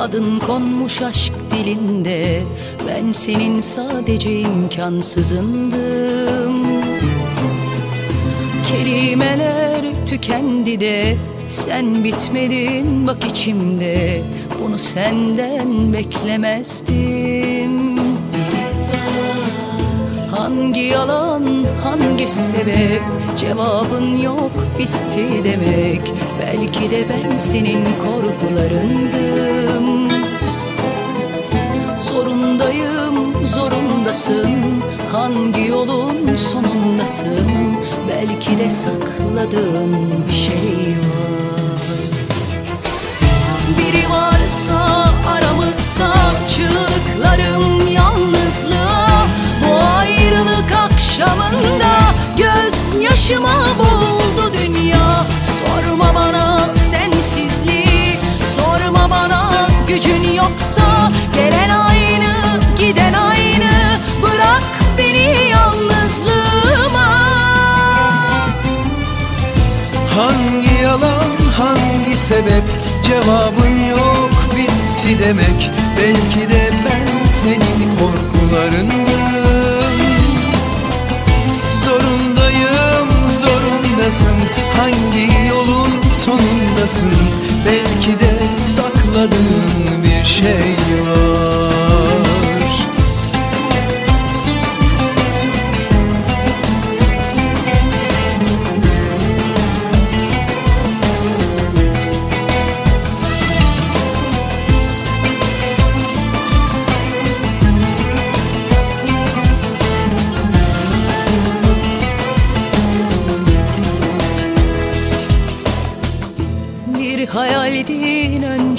Adın konmuş aşk dilinde. Ben senin sadece imkansızındım. Kelimeler tükendi de Sen bitmedin bak içimde. Bunu senden beklemezdim. Hangi yalan, hangi sebep Cevabın yok bitti demek. Belki de ben senin korkularındım. Zorundayım, zorundasın. Hangi yolun sonundasın? Belki de sakladığın bir şey var Hangi yalan, hangi sebep? Cevabın yok bitti demek. Belki de ben senin korkularındım Hangi yolun sonundasın? Belki de sakladığın bir şey var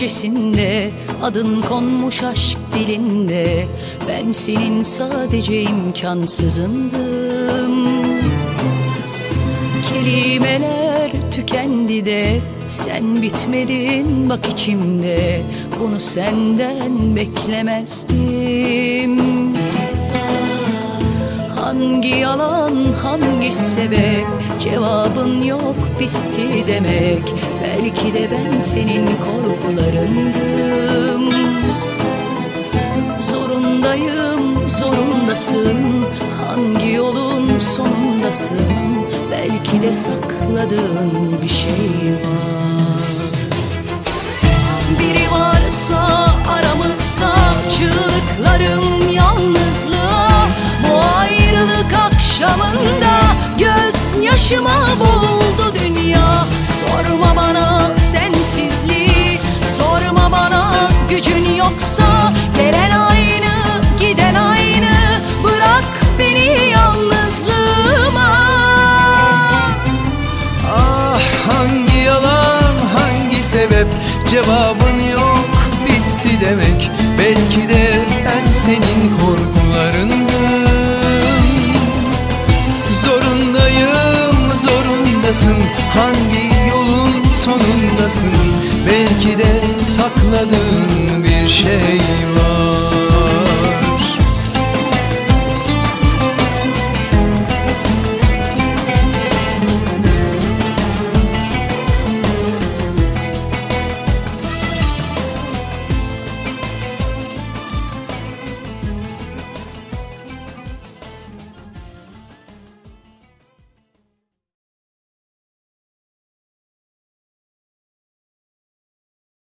öncesinde Adın konmuş aşk dilinde Ben senin sadece imkansızındım Kelimeler tükendi de Sen bitmedin bak içimde Bunu senden beklemezdim Hangi yalan, hangi sebep? Cevabın yok bitti demek. Belki de ben senin korkularındım. Zorundayım, zorundasın. Hangi yolun sonundasın? Belki de sakladığın bir şey var gözyaşıma boğuldu dünya. Sorma bana sensizliği Sorma bana gücün yoksa. Gelen aynı giden aynı Bırak beni yalnızlığıma. Ah hangi yalan hangi sebep? Cevabın yok bitti demek. Belki de ben senin korkularındım zorundasın Hangi yolun sonundasın. Belki de sakladığın bir şey var